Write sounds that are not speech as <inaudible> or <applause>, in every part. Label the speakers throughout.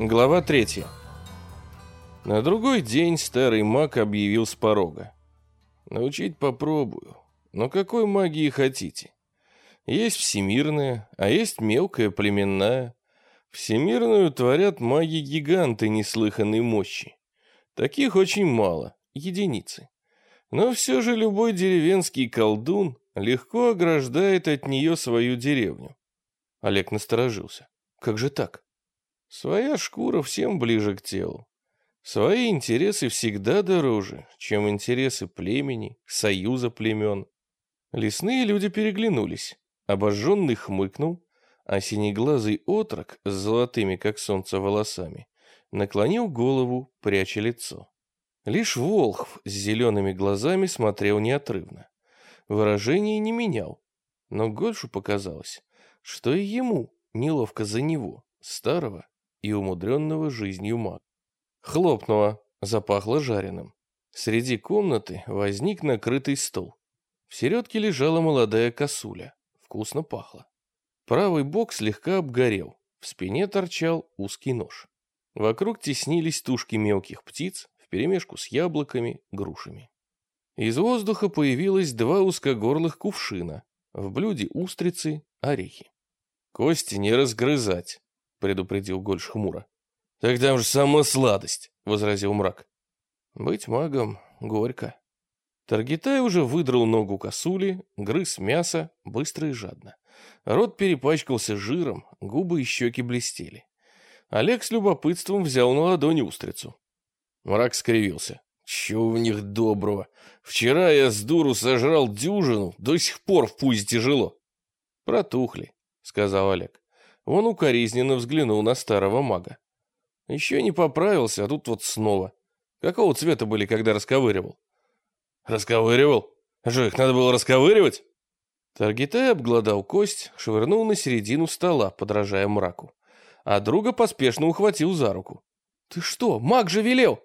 Speaker 1: Глава 3. На другой день старый маг объявил с порога. Научить попробую. Но какой магии хотите? Есть всемирная, а есть мелкая племенная. Всемирную творят маги-гиганты неслыханной мощи. Таких очень мало, единицы. Но все же любой деревенский колдун легко ограждает от нее свою деревню. Олег насторожился. Как же так? Своя шкура всем ближе к телу. Свои интересы всегда дороже, чем интересы племени, союза племен. Лесные люди переглянулись. Обожженный хмыкнул, а синеглазый отрок с золотыми, как солнце, волосами наклонил голову, пряча лицо. Лишь Волхв с зелеными глазами смотрел неотрывно. Выражение не менял, но Гольшу показалось, что и ему неловко за него, старого и умудренного жизнью маг. Хлопнуло, запахло жареным. Среди комнаты возник накрытый стол. В середке лежала молодая косуля. Вкусно пахло. Правый бок слегка обгорел. В спине торчал узкий нож. Вокруг теснились тушки мелких птиц вперемешку с яблоками, грушами. Из воздуха появилось два узкогорлых кувшина. В блюде устрицы, орехи. «Кости не разгрызать», — предупредил Гольш хмуро. «Так там же сама сладость», — возразил мрак. «Быть магом горько». Таргитай уже выдрал ногу косули, грыз мясо, быстро и жадно. Рот перепачкался жиром, губы и щеки блестели. Олег с любопытством взял на ладони устрицу. Мрак скривился. Чего в них доброго? Вчера я с дуру сожрал дюжину, до сих пор в пузе тяжело. Протухли, сказал Олег. Он укоризненно взглянул на старого мага. Еще не поправился, а тут вот снова. Какого цвета были, когда расковыривал? Расковыривал? Что, их надо было расковыривать? Таргитай обглодал кость, швырнул на середину стола, подражая мраку. А друга поспешно ухватил за руку. «Ты что, маг же велел!»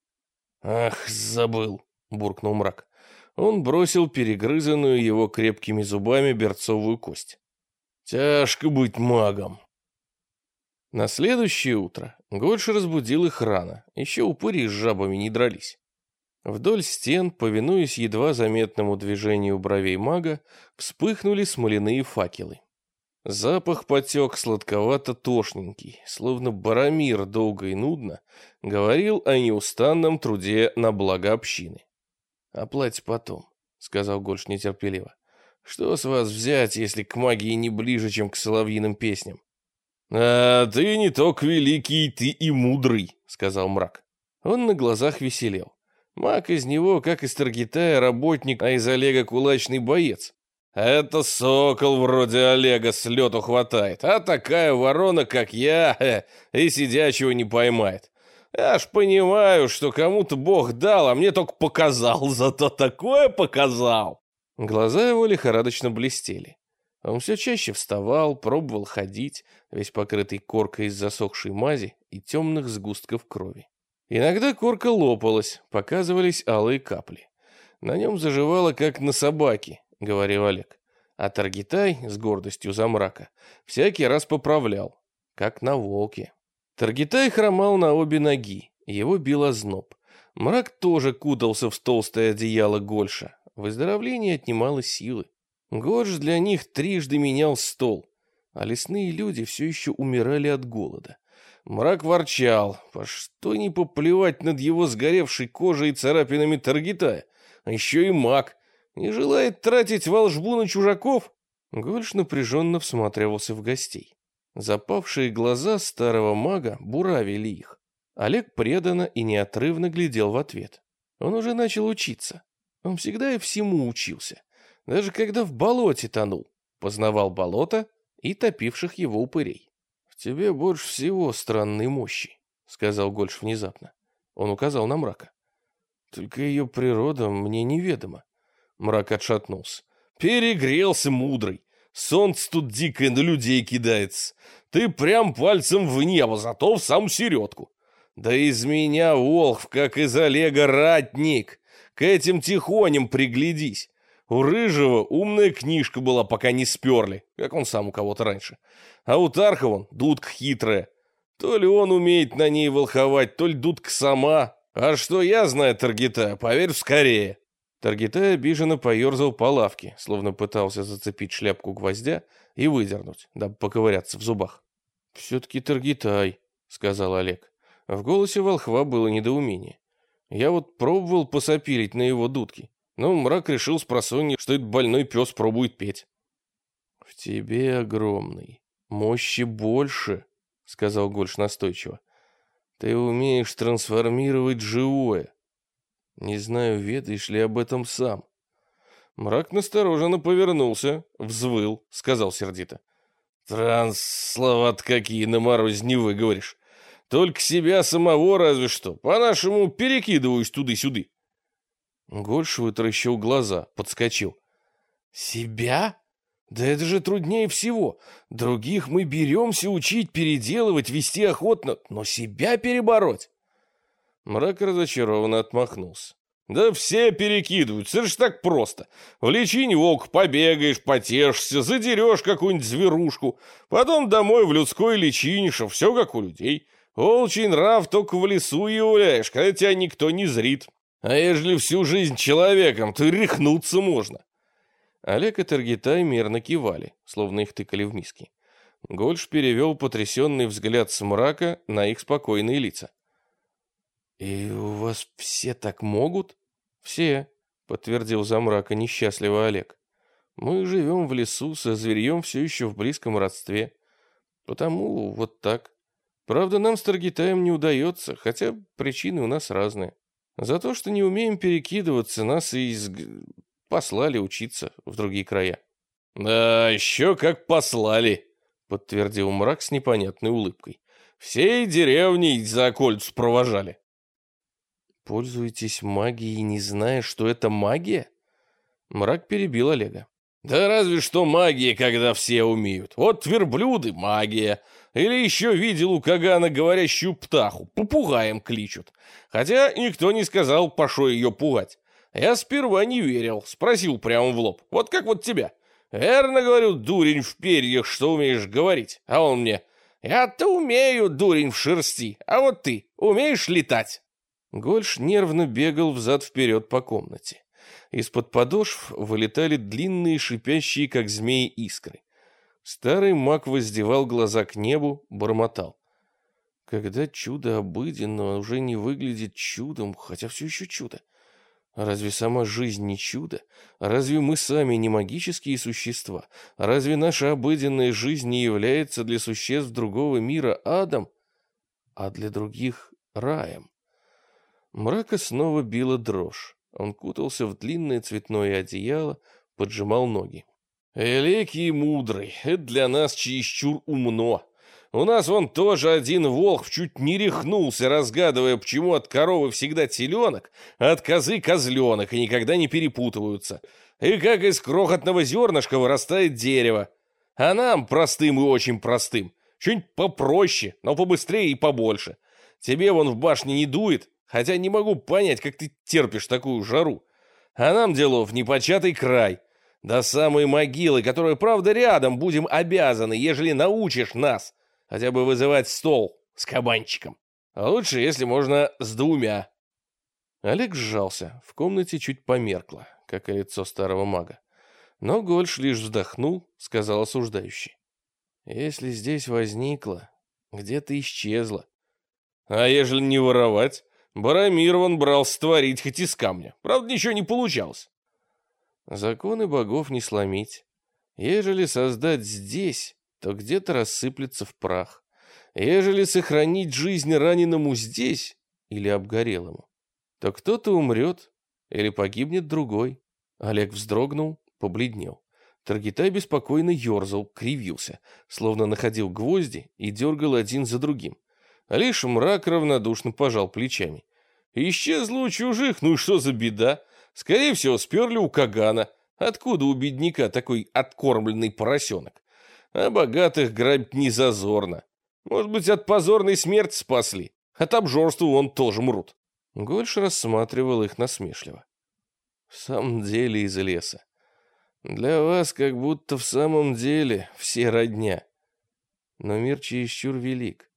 Speaker 1: «Ах, забыл!» — буркнул мрак. Он бросил перегрызанную его крепкими зубами берцовую кость. «Тяжко быть магом!» На следующее утро Гольш разбудил их рано, еще упыри с жабами не дрались. Вдоль стен, повинуясь едва заметному движению бровей мага, вспыхнули смоляные факелы. Запах потек сладковато-тошненький, словно барамир долго и нудно говорил о неустанном труде на благо общины. «Оплать потом», — сказал Гольш нетерпеливо. «Что с вас взять, если к магии не ближе, чем к соловьиным песням?» «А ты не только великий, ты и мудрый», — сказал мрак. Он на глазах веселел. Маг из него, как из Таргитая, работник, а из Олега кулачный боец. Это сокол вроде Олега с лету хватает, а такая ворона, как я, э, и сидячего не поймает. Я ж понимаю, что кому-то Бог дал, а мне только показал, зато такое показал. Глаза его лихорадочно блестели. Он все чаще вставал, пробовал ходить, весь покрытый коркой из засохшей мази и темных сгустков крови. Иногда корка лопалась, показывались алые капли. На нем заживало, как на собаке, — говорил Олег. А Таргитай, с гордостью за мрака, всякий раз поправлял, как на волке. Таргитай хромал на обе ноги, его бил озноб. Мрак тоже кутался в толстое одеяло Гольша. Выздоровление отнимало силы. Горш для них трижды менял стол, а лесные люди все еще умирали от голода. Мрак ворчал, по что не поплевать над его сгоревшей кожей и царапинами Таргитая, а еще и маг, не желает тратить волжбу на чужаков? Гольш напряженно всматривался в гостей. Запавшие глаза старого мага буравили их. Олег преданно и неотрывно глядел в ответ. Он уже начал учиться. Он всегда и всему учился. Даже когда в болоте тонул. Познавал болото и топивших его упырей. «В тебе больше всего странной мощи», — сказал Гольш внезапно. Он указал на мрака. «Только ее природа мне неведома. Мрак отшатнулся. Перегрелся мудрый. Солнце тут дикое на людей кидается. Ты прям пальцем в небо, зато в саму середку. Да из меня, Волхв, как из Олега, ратник. К этим тихоням приглядись. У Рыжего умная книжка была, пока не сперли, как он сам у кого-то раньше. А у Тархова дудка хитрая. То ли он умеет на ней волховать, то ли дудка сама. А что я знаю Таргита, поверь скорее. Таргитай обиженно поерзал по лавке, словно пытался зацепить шляпку гвоздя и выдернуть, дабы поковыряться в зубах. «Все-таки Таргитай», — сказал Олег. В голосе волхва было недоумение. Я вот пробовал посопилить на его дудке, но мрак решил с просонья, что этот больной пес пробует петь. «В тебе огромный, мощи больше», — сказал Гольш настойчиво. «Ты умеешь трансформировать живое. Не знаю, ведаешь ли об этом сам». Мрак настороженно повернулся, взвыл, сказал сердито. «Транс, слова-то какие на морозе не выговоришь. Только себя самого разве что. По-нашему перекидываюсь туды-сюды. Гольш вытаращил глаза, подскочил. Себя? Да это же труднее всего. Других мы беремся учить, переделывать, вести охотно, но себя перебороть. Мрак разочарованно отмахнулся. Да все перекидываются, это же так просто. В личине волк побегаешь, потешишься, задерешь какую-нибудь зверушку, потом домой в людской личине, что все как у людей. Волчий нрав только в лесу являешь, когда тебя никто не зрит. А ежели всю жизнь человеком, то рехнуться можно. Олег и Таргитай мерно кивали, словно их тыкали в миски. Гольш перевел потрясенный взгляд с мрака на их спокойные лица. «И у вас все так могут?» «Все», — подтвердил за мрака несчастливо Олег. «Мы живем в лесу, со зверьем все еще в близком родстве. Потому вот так. Правда, нам с Таргитаем не удается, хотя причины у нас разные. За то, что не умеем перекидываться, нас и из... послали учиться в другие края. «Да, еще как послали», — подтвердил мрак с непонятной улыбкой. «Всей деревней за окольцу провожали». «Пользуетесь магией, не зная, что это магия?» Мрак перебил Олега. «Да разве что магия, когда все умеют. Вот верблюды — магия, или еще видел у Кагана говорящую птаху, попугаем кличут. Хотя никто не сказал, пошо ее пугать. Я сперва не верил, спросил прямо в лоб. Вот как вот тебя. Верно, говорю, дурень в перьях, что умеешь говорить. А он мне, я-то умею, дурень в шерсти, а вот ты умеешь летать? Гольш нервно бегал взад-вперед по комнате. Из-под подошв вылетали длинные шипящие, как змеи, искры. Старый маг воздевал глаза к небу, бормотал. Когда чудо обыденно уже не выглядит чудом, хотя все еще чудо. Разве сама жизнь не чудо? Разве мы сами не магические существа? Разве наша обыденная жизнь не является для существ другого мира адом, а для других раем? Мрака снова била дрожь. Он кутался в длинное цветное одеяло, поджимал ноги. Великий и мудрый, это для нас чересчур умно. У нас вон тоже один волк чуть не рехнулся, разгадывая, почему от коровы всегда теленок, а от козы козленок, и никогда не перепутываются. И как из крохотного зернышка вырастает дерево. А нам, простым и очень простым, что-нибудь попроще, но побыстрее и побольше. Тебе вон в башне не дует, хотя не могу понять, как ты терпишь такую жару. А нам делов непочатый край. До самой могилы, которая, правда, рядом, будем обязаны, ежели научишь нас хотя бы вызывать стол с кабанчиком. А лучше, если можно, с двумя. Олег сжался, в комнате чуть померкло, как и лицо старого мага. Но Гольш лишь вздохнул, сказал осуждающий. Если здесь возникло, где-то исчезло. А ежели не воровать? Барамир вон брал створить хоть из камня. Правда, ничего не получалось. Законы богов не сломить. Ежели создать здесь, то где-то рассыплется в прах. Ежели сохранить жизнь раненому здесь или обгорелому, то кто-то умрет или погибнет другой. Олег вздрогнул, побледнел. Таргитай беспокойно ерзал, кривился, словно находил гвозди и дергал один за другим. лишь мрак равнодушно пожал плечами. Исчезло у чужих, ну и что за беда? Скорее всего, сперли у Кагана. Откуда у бедняка такой откормленный поросенок? А богатых грабить не зазорно. Может быть, от позорной смерти спасли. От обжорства он тоже мрут. Гольш рассматривал их насмешливо. В самом деле из леса. Для вас как будто в самом деле все родня. Но мир чересчур велик.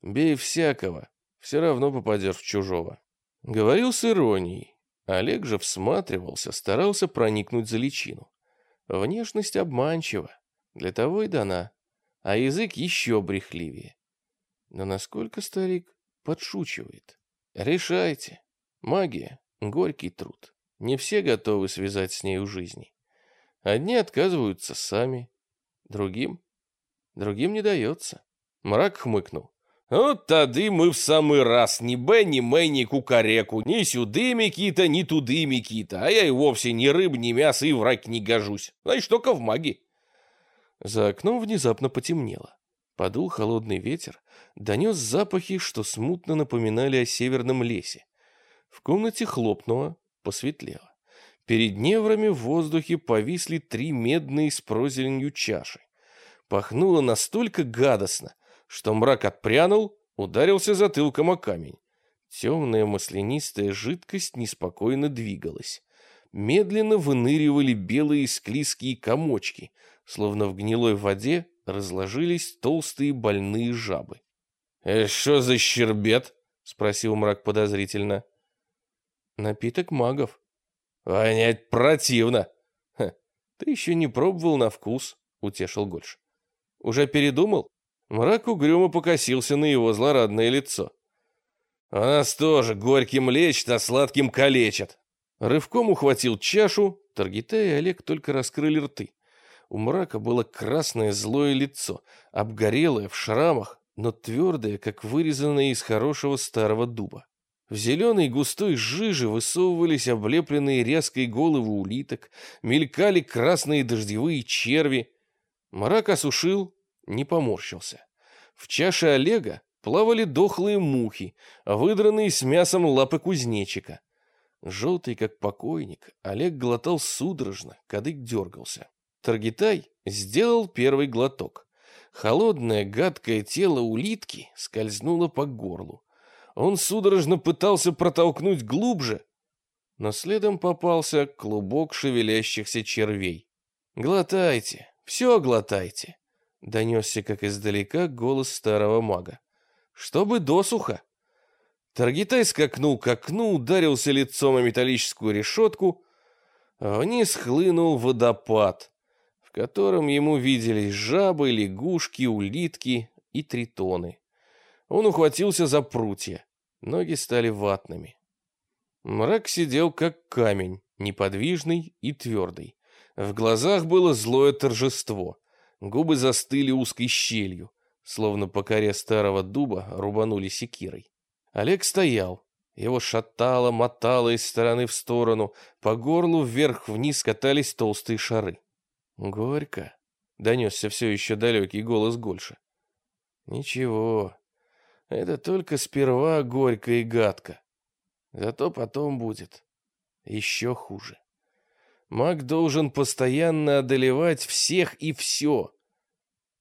Speaker 1: Бей всякого, все равно попадешь в чужого. Говорил с иронией. Олег же всматривался, старался проникнуть за личину. Внешность обманчива, для того и дана, а язык еще брехливее. Но насколько старик подшучивает? Решайте. Магия — горький труд. Не все готовы связать с нею жизни. Одни отказываются сами, другим... Другим не дается. Мрак хмыкнул. «Вот тады мы в самый раз ни Б, ни Мэ, ни Кукареку, ни сюды, Микита, ни туды, Микита, а я и вовсе ни рыб, ни мяса и враг не гожусь. Значит, только в маги». За окном внезапно потемнело. Подул холодный ветер, донес запахи, что смутно напоминали о северном лесе. В комнате хлопнуло, посветлело. Перед неврами в воздухе повисли три медные с прозеленью чаши. Пахнуло настолько гадостно, что мрак отпрянул, ударился затылком о камень. Темная маслянистая жидкость неспокойно двигалась. Медленно выныривали белые склизкие комочки, словно в гнилой воде разложились толстые больные жабы. «Э, что за щербет?» — спросил мрак подозрительно. «Напиток магов», «Вонять противно!» Ха, «Ты еще не пробовал на вкус», — утешил Гольш. «Уже передумал?» Мрак угрюмо покосился на его злорадное лицо. «У нас тоже горьким лечат, а сладким калечат». Рывком ухватил чашу, Таргита и Олег только раскрыли рты. У мрака было красное злое лицо, обгорелое, в шрамах, но твердое, как вырезанное из хорошего старого дуба. В зеленой густой жиже высовывались облепленные ряской головы улиток, мелькали красные дождевые черви. Мрак осушил, не поморщился. В чаше Олега плавали дохлые мухи, выдранные с мясом лапы кузнечика. Желтый, как покойник, Олег глотал судорожно, кадык дергался. Таргитай сделал первый глоток. Холодное, гадкое тело улитки скользнуло по горлу. Он судорожно пытался протолкнуть глубже, но следом попался клубок шевелящихся червей. «Глотайте, все глотайте», — донесся как издалека голос старого мага. «Чтобы досуха». Таргитай скакнул к окну, ударился лицом о металлическую решетку, а вниз хлынул водопад, в котором ему виделись жабы, лягушки, улитки и тритоны. Он ухватился за прутья. Ноги стали ватными. Мрак сидел как камень, неподвижный и твердый. В глазах было злое торжество. Губы застыли узкой щелью, словно по коре старого дуба рубанули секирой. Олег стоял. Его шатало, мотало из стороны в сторону. По горлу вверх-вниз катались толстые шары. «Горько», — донесся все еще далекий голос Гольша. «Ничего, это только сперва горько и гадко. Зато потом будет еще хуже. Маг должен постоянно одолевать всех и все.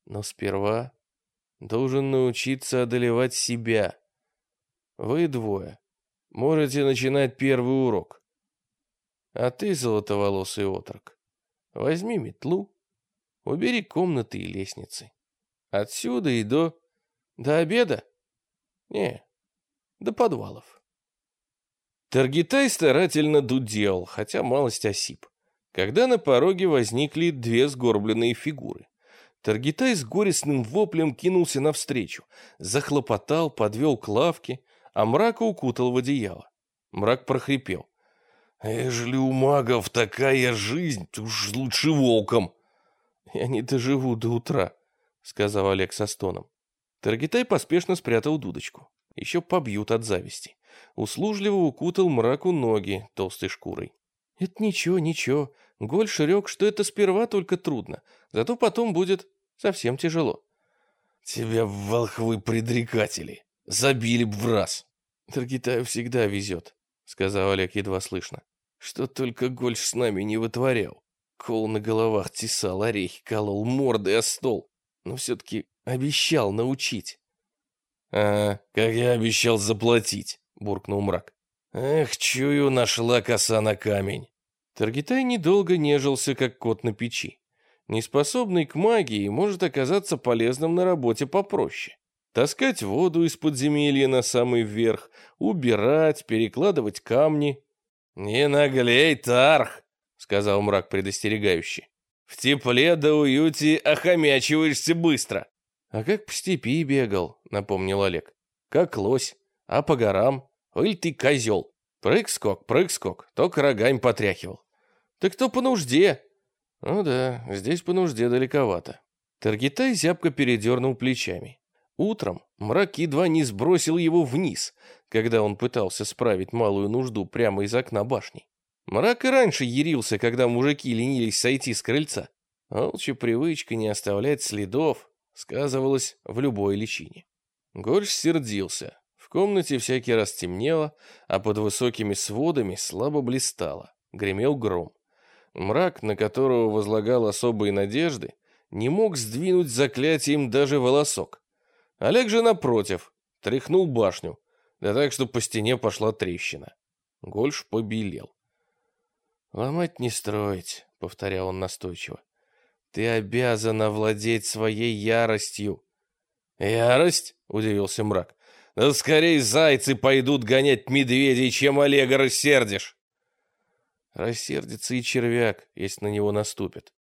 Speaker 1: Но сперва должен научиться одолевать себя. Вы двое можете начинать первый урок. А ты, золотоволосый отрок, возьми метлу, убери комнаты и лестницы. Отсюда и до... до обеда не, до подвалов. Таргитай старательно дудел, хотя малость осип. Когда на пороге возникли две сгорбленные фигуры. Таргитай с горестным воплем кинулся навстречу, захлопотал, подвел к лавке, а мрака укутал в одеяло. Мрак прохрипел. «Ежели у магов такая жизнь, уж лучше волком!» «Я не доживу до утра», — сказал Олег со стоном. Таргитай поспешно спрятал дудочку. Еще побьют от зависти. Услужливо укутал мраку ноги толстой шкурой. «Это ничего, ничего. Голь ширек, что это сперва только трудно. Зато потом будет совсем тяжело». «Тебя, волхвы предрекатели, забили б в раз!» «Таргитаю всегда везет», — сказал Олег едва слышно. «Что только Гольш с нами не вытворял. Кол на головах тесал, орехи колол, морды о стол. Но все-таки Обещал научить. А, как я обещал заплатить, буркнул мрак. Эх, чую, нашла коса на камень. Таргитай недолго нежился, как кот на печи. Неспособный к магии может оказаться полезным на работе попроще. таскать воду из подземелья на самый верх, убирать, перекладывать камни. «Не наглей, Тарх!» — сказал мрак предостерегающе. «В тепле да уюте охомячиваешься быстро!» «А как по степи бегал?» — напомнил Олег. «Как лось. А по горам? Иль ты козел? Прыг-скок, прыг-скок, только рогами потряхивал. Так кто по нужде?» «Ну да, здесь по нужде далековато». Таргитай зябко передернул плечами. Утром мрак едва не сбросил его вниз, когда он пытался справить малую нужду прямо из окна башни. Мрак и раньше ярился, когда мужики ленились сойти с крыльца. Волчья привычка не оставлять следов сказывалась в любой личине. Горш сердился. В комнате всякий раз темнело, а под высокими сводами слабо блистало. Гремел гром. Мрак, на которого возлагал особые надежды, не мог сдвинуть заклятием даже волосок. Олег же, напротив, тряхнул башню, да так, что по стене пошла трещина. Гольш побелел. «Ломать не строить», — повторял он настойчиво. «Ты обязан овладеть своей яростью». «Ярость?» — удивился мрак. «Да скорее зайцы пойдут гонять медведей, чем Олега рассердишь». Рассердится и червяк, если на него наступят.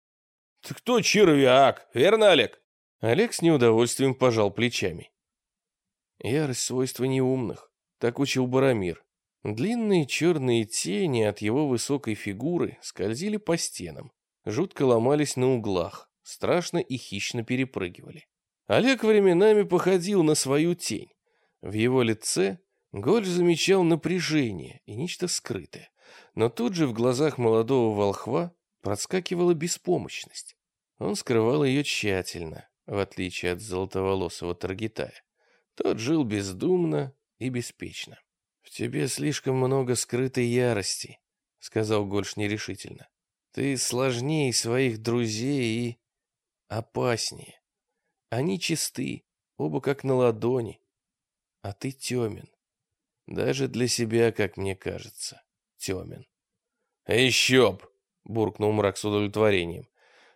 Speaker 1: «Ты кто червяк? Верно, Олег?» Олег с неудовольствием пожал плечами. Ярость свойства неумных, так учил Барамир. Длинные черные тени от его высокой фигуры скользили по стенам, жутко ломались на углах, страшно и хищно перепрыгивали. Олег временами походил на свою тень. В его лице Гольш замечал напряжение и нечто скрытое, но тут же в глазах молодого волхва проскакивала беспомощность. Он скрывал ее тщательно, в отличие от золотоволосого Таргитая. Тот жил бездумно и беспечно. «В тебе слишком много скрытой ярости», — сказал Гольш нерешительно. «Ты сложнее своих друзей и опаснее. Они чисты, оба как на ладони, а ты темен. Даже для себя, как мне кажется, темен». «Еще б!» — буркнул мрак с удовлетворением.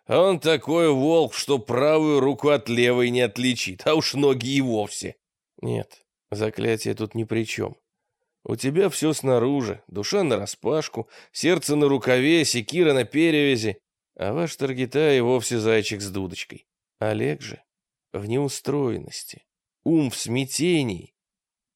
Speaker 1: Он такой волк, что правую руку от левой не отличит, а уж ноги и вовсе. Нет, заклятие тут ни при чем. У тебя все снаружи, душа нараспашку, сердце на рукаве, секира на перевязи, а ваш Таргита и вовсе зайчик с дудочкой. Олег же в неустроенности, ум в смятении.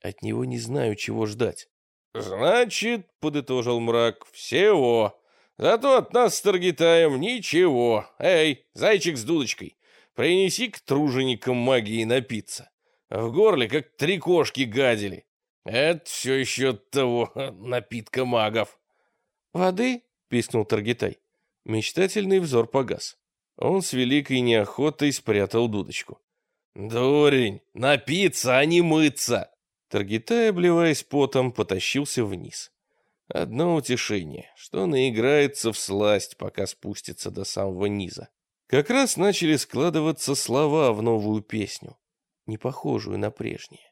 Speaker 1: От него не знаю, чего ждать. «Значит, — подытожил мрак, — всего. Зато от нас с Таргитаем ничего. Эй, зайчик с дудочкой, принеси к труженикам магии напиться. В горле как три кошки гадили. Это все еще того <laughs> напитка магов. Воды? пискнул Таргитай. Мечтательный взор погас. Он с великой неохотой спрятал дудочку. «Дурень, напиться, а не мыться!» Таргитай, обливаясь потом, потащился вниз. Одно утешение, что наиграется в сласть, пока спустится до самого низа. Как раз начали складываться слова в новую песню, не похожую на прежние.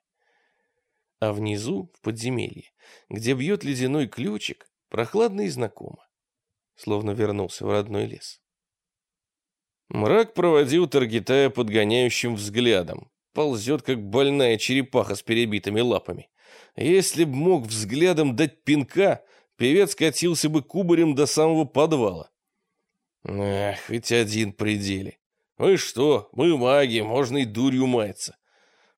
Speaker 1: А внизу, в подземелье, где бьет ледяной ключик, прохладно и знакомо, словно вернулся в родной лес. Мрак проводил Таргитая подгоняющим взглядом, ползет, как больная черепаха с перебитыми лапами. Если б мог взглядом дать пинка, певец катился бы кубарем до самого подвала. Эх, хоть один пределе. Вы что, мы маги, можно и дурью маяться.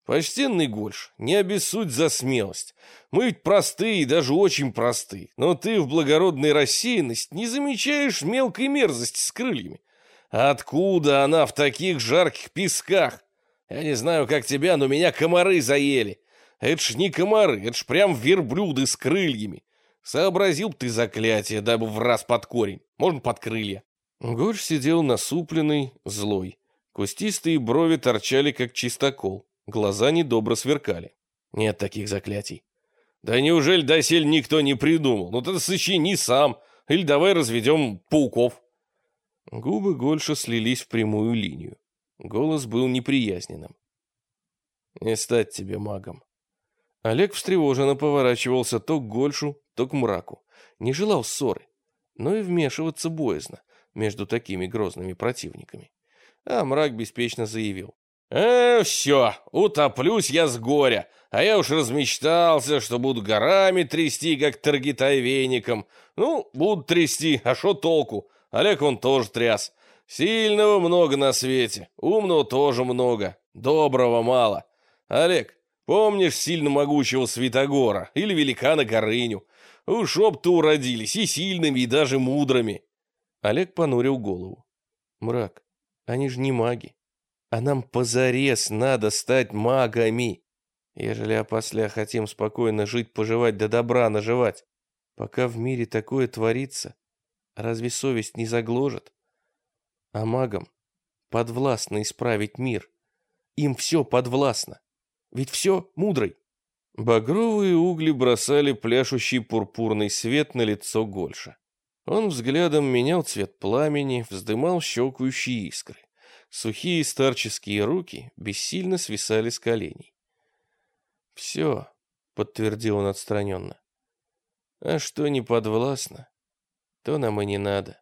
Speaker 1: Почтенный Гольш, не обессудь за смелость. Мы ведь простые, даже очень простые. Но ты в благородной рассеянность не замечаешь мелкой мерзости с крыльями. Откуда она в таких жарких песках? Я не знаю, как тебя, но меня комары заели. Это ж не комары, это ж прям верблюды с крыльями. Сообразил б ты заклятие, дабы в раз под корень, можно под крылья. Горш сидел насупленный, злой. Кустистые брови торчали, как чистокол. Глаза недобро сверкали. Нет таких заклятий. Да неужели досель никто не придумал? Ну ты сочини сам. Или давай разведем пауков. Губы Гольша слились в прямую линию. Голос был неприязненным. «Не стать тебе магом». Олег встревоженно поворачивался то к Гольшу, то к мраку. Не желал ссоры, но и вмешиваться боязно между такими грозными противниками. А мрак беспечно заявил. «Э, все, утоплюсь я с горя, а я уж размечтался, что буду горами трясти, как таргитай веником. Ну, буду трясти, а шо толку? Олег он тоже тряс. Сильного много на свете, умного тоже много, доброго мало. Олег, помнишь сильно могучего Святогора или великана Горыню? Уж об-то уродились и сильными, и даже мудрыми. Олег понурил голову. Мрак, они же не маги. А нам позарез надо стать магами. Ежели опосля хотим спокойно жить, поживать, да добра наживать. Пока в мире такое творится, разве совесть не загложет? А магам подвластно исправить мир. Им все подвластно. Ведь все мудрый. Багровые угли бросали пляшущий пурпурный свет на лицо Гольша. Он взглядом менял цвет пламени, вздымал щелкающие искры. Сухие старческие руки бессильно свисали с коленей. «Все», — подтвердил он отстраненно. «А что не подвластно, то нам и не надо».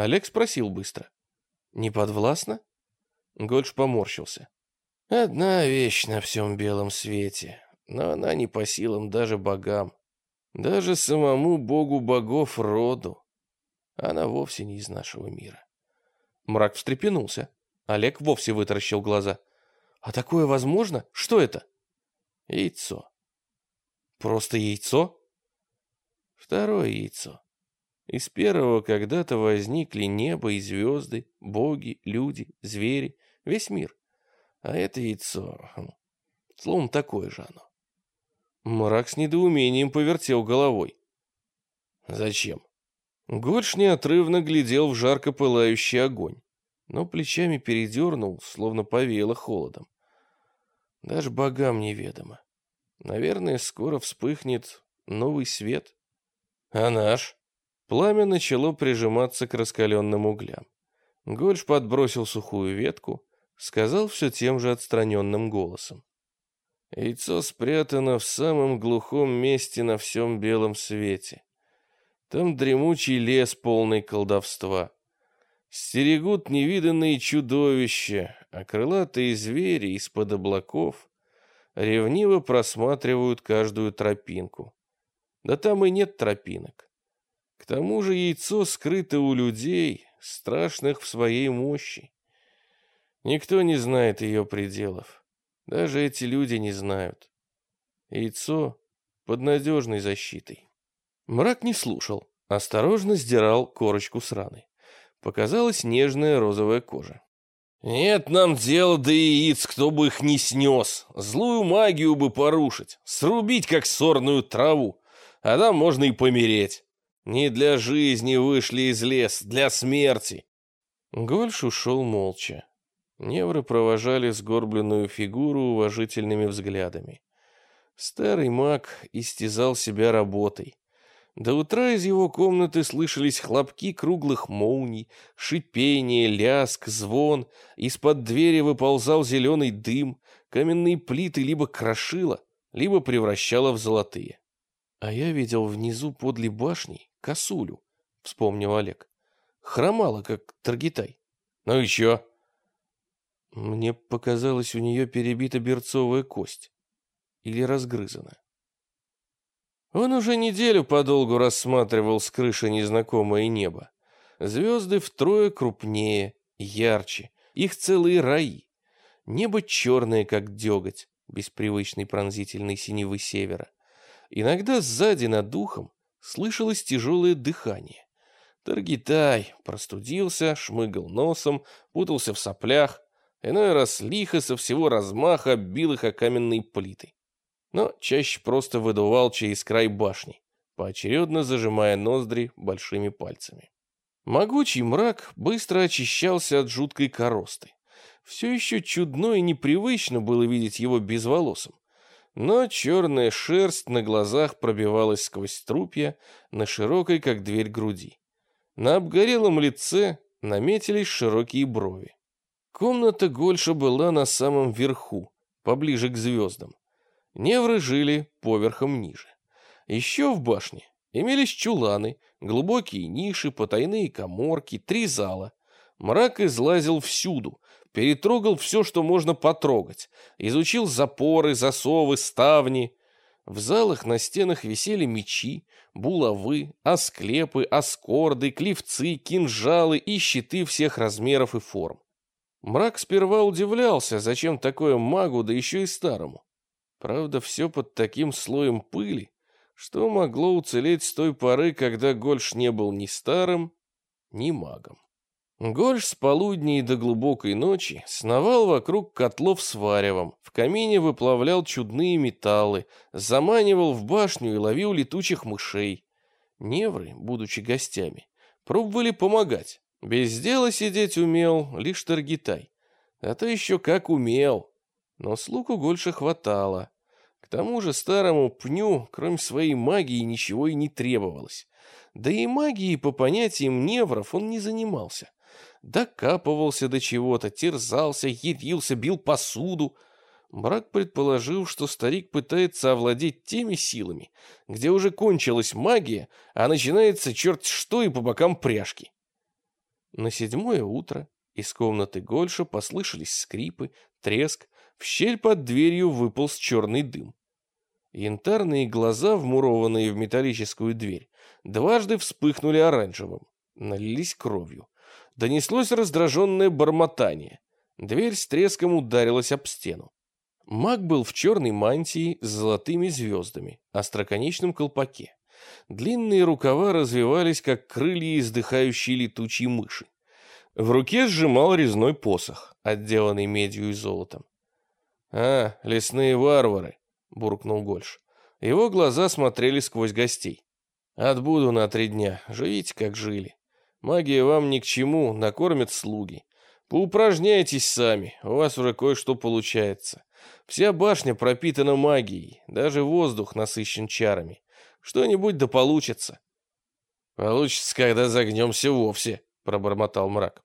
Speaker 1: Олег спросил быстро. «Не подвластно?» Гольш поморщился. «Одна вещь на всем белом свете, но она не по силам даже богам, даже самому богу богов роду. Она вовсе не из нашего мира». Мрак встрепенулся. Олег вовсе вытаращил глаза. «А такое возможно? Что это?» «Яйцо». «Просто яйцо?» «Второе яйцо. Из первого когда-то возникли небо и звезды, боги, люди, звери, весь мир. А это яйцо, хм, словом, такое же оно. Мрак с недоумением повертел головой. Зачем? Горш неотрывно глядел в жарко пылающий огонь, но плечами передернул, словно повеяло холодом. Даже богам неведомо. Наверное, скоро вспыхнет новый свет. А наш? Пламя начало прижиматься к раскаленным углям. Гольш подбросил сухую ветку, сказал все тем же отстраненным голосом. Яйцо спрятано в самом глухом месте на всем белом свете. Там дремучий лес, полный колдовства. Стерегут невиданные чудовища, а крылатые звери из-под облаков ревниво просматривают каждую тропинку. Да там и нет тропинок. Тому же яйцо скрыто у людей, страшных в своей мощи. Никто не знает ее пределов. Даже эти люди не знают. Яйцо под надежной защитой. Мрак не слушал, осторожно сдирал корочку с раны. Показалась нежная розовая кожа. «Нет нам дела до яиц, кто бы их не снес. Злую магию бы порушить, срубить, как сорную траву. А там можно и помереть. Не для жизни вышли из лес, для смерти. Гольш ушел молча. Невры провожали сгорбленную фигуру уважительными взглядами. Старый маг истязал себя работой. До утра из его комнаты слышались хлопки круглых молний, шипение, ляск, звон. Из-под двери выползал зеленый дым, каменные плиты либо крошило, либо превращало в золотые. А я видел внизу подле башни косулю, вспомнил Олег. Хромала, как Таргитай. Ну еще. Мне показалось, у нее перебита берцовая кость. Или разгрызана. Он уже неделю подолгу рассматривал с крыши незнакомое небо. Звезды втрое крупнее, ярче, их целые раи. Небо черное, как деготь, без привычной пронзительной синевы севера. Иногда сзади над духом слышалось тяжелое дыхание. Таргитай простудился, шмыгал носом, путался в соплях, иной раз лихо со всего размаха бил их о каменные плиты. Но чаще просто выдувал через край башни, поочередно зажимая ноздри большими пальцами. Могучий мрак быстро очищался от жуткой коросты. Все еще чудно и непривычно было видеть его безволосым но черная шерсть на глазах пробивалась сквозь трупья на широкой, как дверь, груди. На обгорелом лице наметились широкие брови. Комната Гольша была на самом верху, поближе к звездам. Невры жили поверхом ниже. Еще в башне имелись чуланы, глубокие ниши, потайные коморки, три зала. Мрак излазил всюду, перетрогал все, что можно потрогать, изучил запоры, засовы, ставни. В залах на стенах висели мечи, булавы, асклепы, аскорды, клевцы, кинжалы и щиты всех размеров и форм. Мрак сперва удивлялся, зачем такое магу, да еще и старому. Правда, все под таким слоем пыли, что могло уцелеть с той поры, когда Гольш не был ни старым, ни магом. Гольш с полудня и до глубокой ночи сновал вокруг котлов с варевом, в камине выплавлял чудные металлы, заманивал в башню и ловил летучих мышей. Невры, будучи гостями, пробовали помогать. Без дела сидеть умел лишь Таргитай. А то еще как умел. Но слуг у Гольша хватало. К тому же старому пню, кроме своей магии, ничего и не требовалось. Да и магией по понятиям невров он не занимался докапывался до чего-то, терзался, ярился, бил посуду. Брак предположил, что старик пытается овладеть теми силами, где уже кончилась магия, а начинается черт что и по бокам пряжки. На седьмое утро из комнаты Гольша послышались скрипы, треск, в щель под дверью выполз черный дым. Янтарные глаза, вмурованные в металлическую дверь, дважды вспыхнули оранжевым, налились кровью. Донеслось раздраженное бормотание. Дверь с треском ударилась об стену. Маг был в черной мантии с золотыми звездами, остроконечном колпаке. Длинные рукава развивались, как крылья издыхающей летучей мыши. В руке сжимал резной посох, отделанный медью и золотом. «А, лесные варвары!» — буркнул Гольш. Его глаза смотрели сквозь гостей. «Отбуду на три дня. Живите, как жили. Магия вам ни к чему, накормят слуги. Поупражняйтесь сами, у вас уже кое-что получается. Вся башня пропитана магией, даже воздух насыщен чарами. Что-нибудь да получится. Получится, когда загнемся вовсе, пробормотал мрак.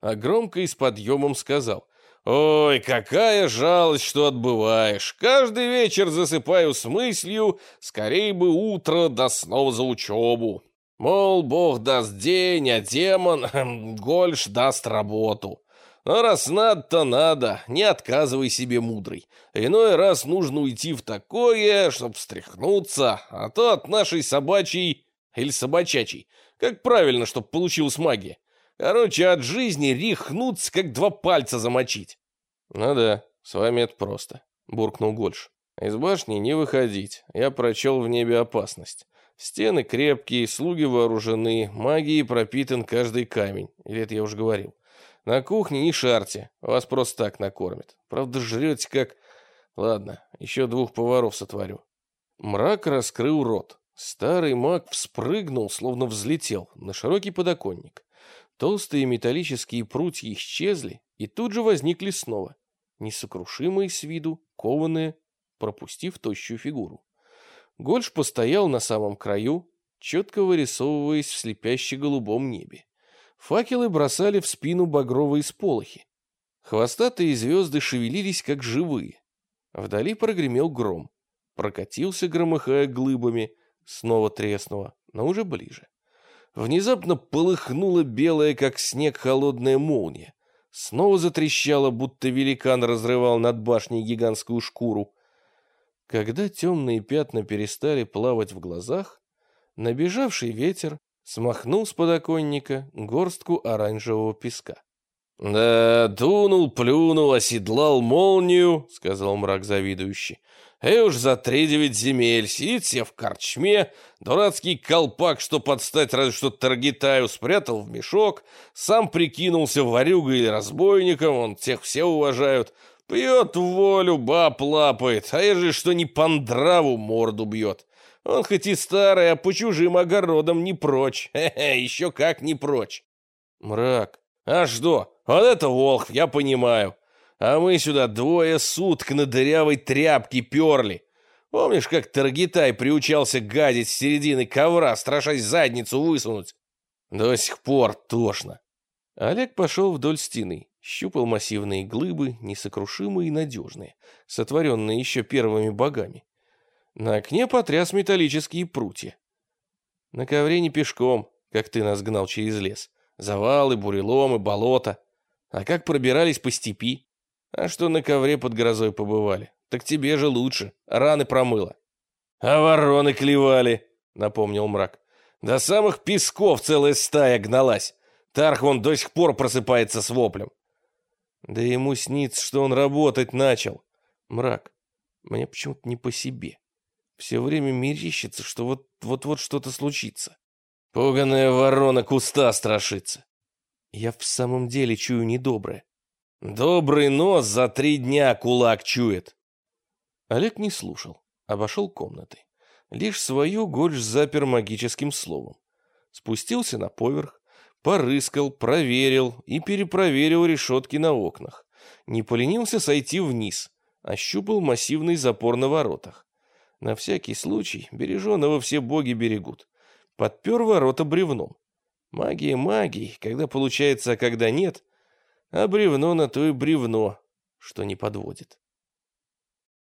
Speaker 1: А громко и с подъемом сказал. «Ой, какая жалость, что отбываешь. Каждый вечер засыпаю с мыслью, скорее бы утро, да снова за учебу. Мол, бог даст день, а демон, Гольш даст работу. Но раз надо, то надо, не отказывай себе, мудрый. Иной раз нужно уйти в такое, чтоб встряхнуться, а то от нашей собачьей или собачачей. Как правильно, чтоб получилась магия. Короче, от жизни рехнуться, как два пальца замочить. Ну да, с вами это просто, буркнул Гольш. Из башни не выходить, я прочел в небе опасность. Стены крепкие, слуги вооружены, магией пропитан каждый камень. Или это я уже говорил. На кухне не шарте, вас просто так накормят. Правда, жрете как... Ладно, еще двух поваров сотворю. Мрак раскрыл рот. Старый маг вспрыгнул, словно взлетел, на широкий подоконник. Толстые металлические прутья исчезли и тут же возникли снова, несокрушимые с виду, кованые, пропустив тощую фигуру. Гольш постоял на самом краю, четко вырисовываясь в слепяще-голубом небе. Факелы бросали в спину багровые сполохи. Хвостатые звезды шевелились, как живые. Вдали прогремел гром. Прокатился, громыхая глыбами, снова треснуло, но уже ближе. Внезапно полыхнула белая, как снег, холодная молния. Снова затрещала, будто великан разрывал над башней гигантскую шкуру. Когда темные пятна перестали плавать в глазах, набежавший ветер смахнул с подоконника горстку оранжевого песка. «Да, дунул, плюнул, оседлал молнию», — сказал мрак завидующий. «И уж за три девять земель сидит себе в корчме, дурацкий колпак, что подстать разве что Таргитаю, спрятал в мешок, сам прикинулся варюгой или разбойником, он тех все уважают, Пьет волю, баб лапает, а ежели что не по нраву морду бьет. Он хоть и старый, а по чужим огородам не прочь. <laughs> Хе-хе, еще как не прочь. Мрак. А что? Вот это волх, я понимаю. А мы сюда двое суток на дырявой тряпке перли. Помнишь, как Таргитай приучался гадить с середины ковра, страшась задницу высунуть? До сих пор тошно. Олег пошел вдоль стены щупал массивные глыбы, несокрушимые и надежные, сотворенные еще первыми богами. На окне потряс металлические прутья. На ковре не пешком, как ты нас гнал через лес. Завалы, буреломы, болото. А как пробирались по степи? А что на ковре под грозой побывали? Так тебе же лучше, раны промыло. А вороны клевали, напомнил мрак. До самых песков целая стая гналась. Тарх вон до сих пор просыпается с воплем. Да ему снится, что он работать начал. Мрак, мне почему-то не по себе. Все время мерещится, что вот вот-вот что-то случится. Пуганая ворона куста страшится. Я в самом деле чую недоброе. Добрый нос за три дня кулак чует. Олег не слушал, обошел комнаты. Лишь свою горечь запер магическим словом. Спустился на поверх, порыскал, проверил и перепроверил решетки на окнах. Не поленился сойти вниз, ощупал массивный запор на воротах. На всякий случай береженого все боги берегут. Подпер ворота бревном. Магия магии, когда получается, а когда нет, а бревно на то и бревно, что не подводит.